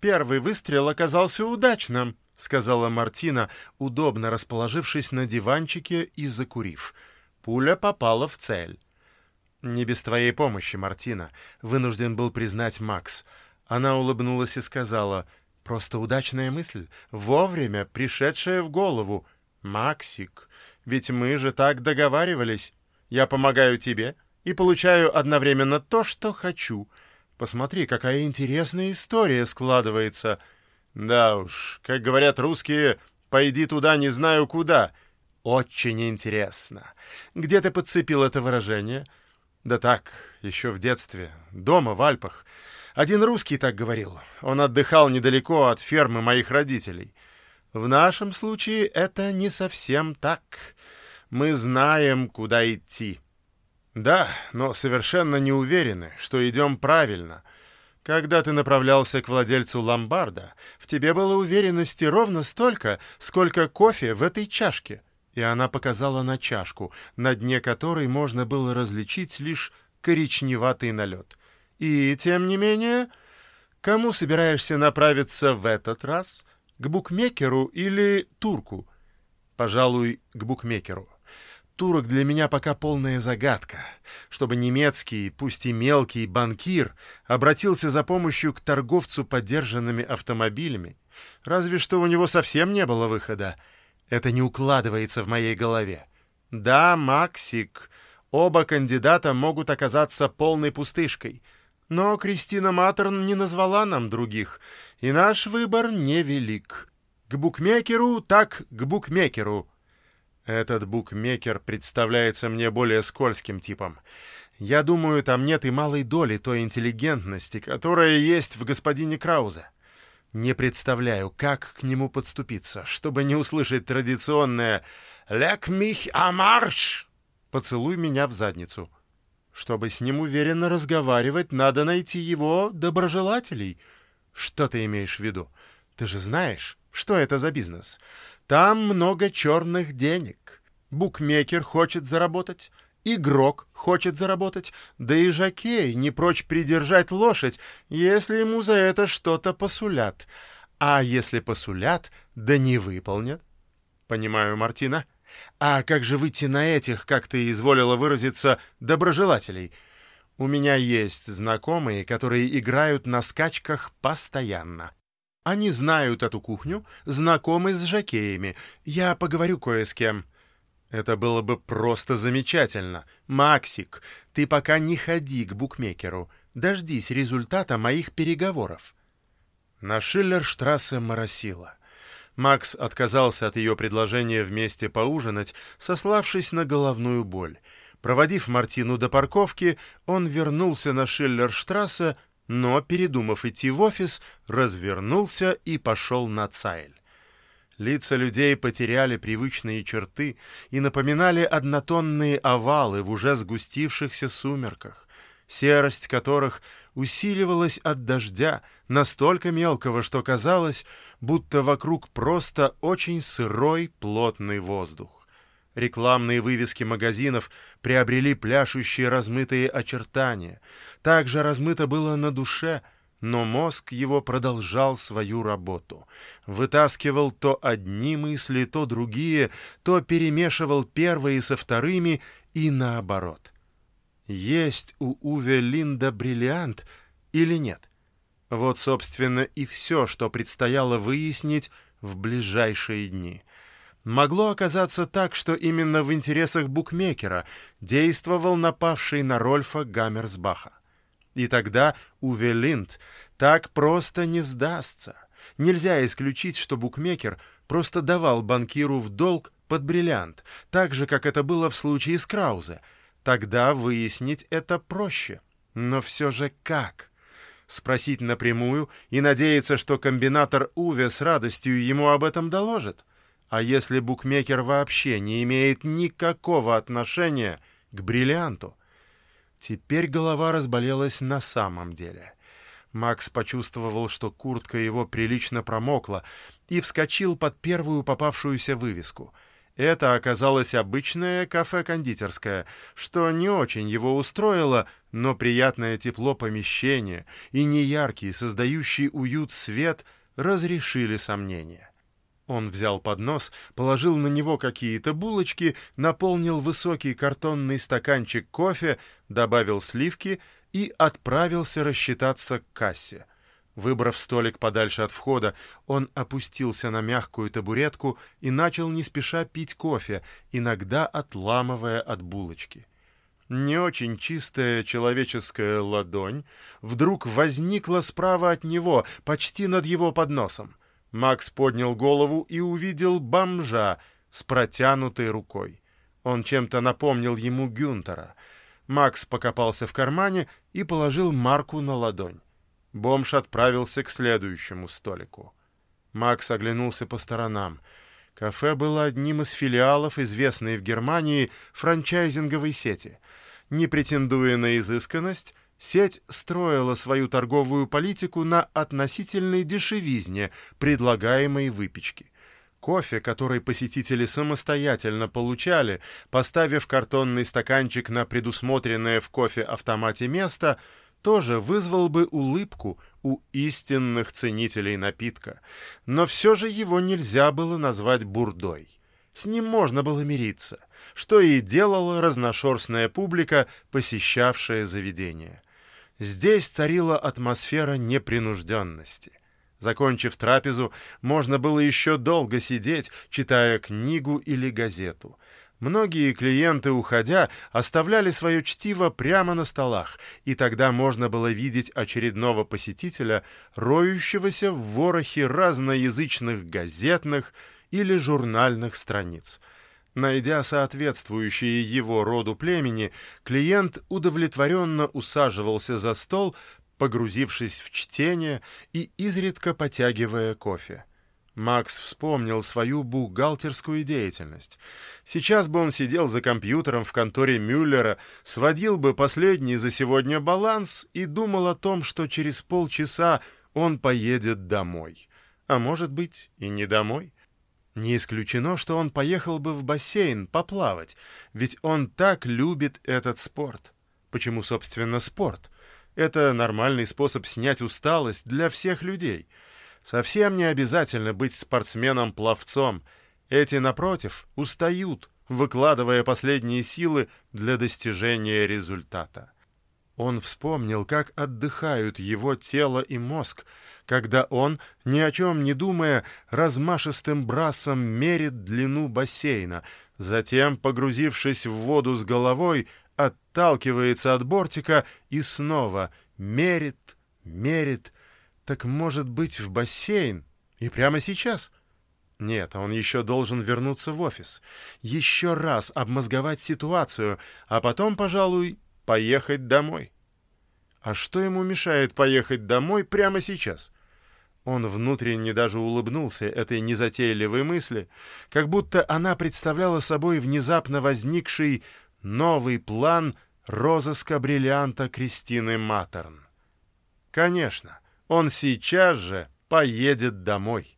Первый выстрел оказался удачным, сказала Мартина, удобно расположившись на диванчике и закурив. Пуля попала в цель. «Не без твоей помощи, Мартина», — вынужден был признать Макс. Она улыбнулась и сказала, «Просто удачная мысль, вовремя пришедшая в голову. Максик, ведь мы же так договаривались. Я помогаю тебе и получаю одновременно то, что хочу. Посмотри, какая интересная история складывается». «Да уж, как говорят русские, пойди туда, не знаю куда». «Очень интересно. Где ты подцепил это выражение?» Да так, еще в детстве, дома, в Альпах. Один русский так говорил. Он отдыхал недалеко от фермы моих родителей. В нашем случае это не совсем так. Мы знаем, куда идти. Да, но совершенно не уверены, что идем правильно. Когда ты направлялся к владельцу ломбарда, в тебе было уверенности ровно столько, сколько кофе в этой чашке — и она показала на чашку, на дне которой можно было различить лишь коричневатый налет. «И, тем не менее, кому собираешься направиться в этот раз? К букмекеру или турку?» «Пожалуй, к букмекеру». Турок для меня пока полная загадка. Чтобы немецкий, пусть и мелкий, банкир обратился за помощью к торговцу подержанными автомобилями, разве что у него совсем не было выхода — это не укладывается в моей голове. Да, Максик, оба кандидата могут оказаться полной пустышкой. Но Кристина Матерн не назвала нам других, и наш выбор невелик. К букмекеру, так к букмекеру. Этот букмекер представляется мне более скользким типом. Я думаю, там нет и малой доли той интеллигентности, которая есть в господине Краузе. Не представляю, как к нему подступиться, чтобы не услышать традиционное «Лек мих амарш!» «Поцелуй меня в задницу». Чтобы с ним уверенно разговаривать, надо найти его доброжелателей. Что ты имеешь в виду? Ты же знаешь, что это за бизнес? Там много черных денег. Букмекер хочет заработать, Игрок хочет заработать, да и жокей не прочь придержать лошадь, если ему за это что-то посулят. А если посулят, да не выполнят. Понимаю, Мартина. А как же выйти на этих, как ты изволила выразиться, доброжелателей? У меня есть знакомые, которые играют на скачках постоянно. Они знают эту кухню, знакомы с жокеями. Я поговорю кое с кем. Это было бы просто замечательно. Максик, ты пока не ходи к букмекеру. Дождись результата моих переговоров. На Шиллерштрассе моросило. Макс отказался от ее предложения вместе поужинать, сославшись на головную боль. Проводив Мартину до парковки, он вернулся на Шиллерштрассе, но, передумав идти в офис, развернулся и пошел на Цайль. Лица людей потеряли привычные черты и напоминали однотонные овалы в уже сгустившихся сумерках, серость которых усиливалась от дождя, настолько мелкого, что казалось, будто вокруг просто очень сырой плотный воздух. Рекламные вывески магазинов приобрели пляшущие размытые очертания. Также размыто было на душе — но мозг его продолжал свою работу. Вытаскивал то одни мысли, то другие, то перемешивал первые со вторыми и наоборот. Есть у Уве Линда бриллиант или нет? Вот, собственно, и все, что предстояло выяснить в ближайшие дни. Могло оказаться так, что именно в интересах букмекера действовал напавший на Рольфа Гаммерсбаха. И тогда Уве Линд так просто не сдастся. Нельзя исключить, что букмекер просто давал банкиру в долг под бриллиант, так же, как это было в случае с Краузе. Тогда выяснить это проще. Но все же как? Спросить напрямую и надеяться, что комбинатор Уве с радостью ему об этом доложит? А если букмекер вообще не имеет никакого отношения к бриллианту? Теперь голова разболелась на самом деле. Макс почувствовал, что куртка его прилично промокла, и вскочил под первую попавшуюся вывеску. Это оказалось обычное кафе-кондитерское, что не очень его устроило, но приятное тепло помещения и неяркий, создающий уют свет разрешили сомнения. Он взял поднос, положил на него какие-то булочки, наполнил высокий картонный стаканчик кофе, добавил сливки и отправился рассчитаться к кассе — Выбрав столик подальше от входа, он опустился на мягкую табуретку и начал не спеша пить кофе, иногда отламывая от булочки. Не очень чистая человеческая ладонь вдруг возникла справа от него, почти над его подносом. Макс поднял голову и увидел бомжа с протянутой рукой. Он чем-то напомнил ему Гюнтера. Макс покопался в кармане и положил марку на ладонь. Бомж отправился к следующему столику. Макс оглянулся по сторонам. Кафе было одним из филиалов известной в Германии франчайзинговой сети. Не претендуя на изысканность, сеть строила свою торговую политику на относительной дешевизне предлагаемой выпечки. Кофе, который посетители самостоятельно получали, поставив картонный стаканчик на предусмотренное в кофе-автомате место — тоже вызвал бы улыбку у истинных ценителей напитка, но все же его нельзя было назвать бурдой. С ним можно было мириться, что и делала разношерстная публика, посещавшая заведение. Здесь царила атмосфера непринужденности. Закончив трапезу, можно было еще долго сидеть, читая книгу или газету — Многие клиенты, уходя, оставляли свое чтиво прямо на столах, и тогда можно было видеть очередного посетителя, роющегося в ворохе разноязычных газетных или журнальных страниц. Найдя соответствующие его роду племени, клиент удовлетворенно усаживался за стол, погрузившись в чтение и изредка потягивая кофе. Макс вспомнил свою бухгалтерскую деятельность. Сейчас бы он сидел за компьютером в конторе Мюллера, сводил бы последний за сегодня баланс и думал о том, что через полчаса он поедет домой. А может быть, и не домой. Не исключено, что он поехал бы в бассейн поплавать, ведь он так любит этот спорт. Почему, собственно, спорт? Это нормальный способ снять усталость для всех людей — Совсем не обязательно быть спортсменом-пловцом. Эти, напротив, устают, выкладывая последние силы для достижения результата. Он вспомнил, как отдыхают его тело и мозг, когда он, ни о чем не думая, размашистым брасом мерит длину бассейна, затем, погрузившись в воду с головой, отталкивается от бортика и снова мерит, мерит, так может быть в бассейн? И прямо сейчас? Нет, он еще должен вернуться в офис. Еще раз обмозговать ситуацию, а потом, пожалуй, поехать домой. А что ему мешает поехать домой прямо сейчас? Он внутренне даже улыбнулся этой незатейливой мысли, как будто она представляла собой внезапно возникший новый план розыска бриллианта Кристины Матерн. Конечно, он сейчас же поедет домой.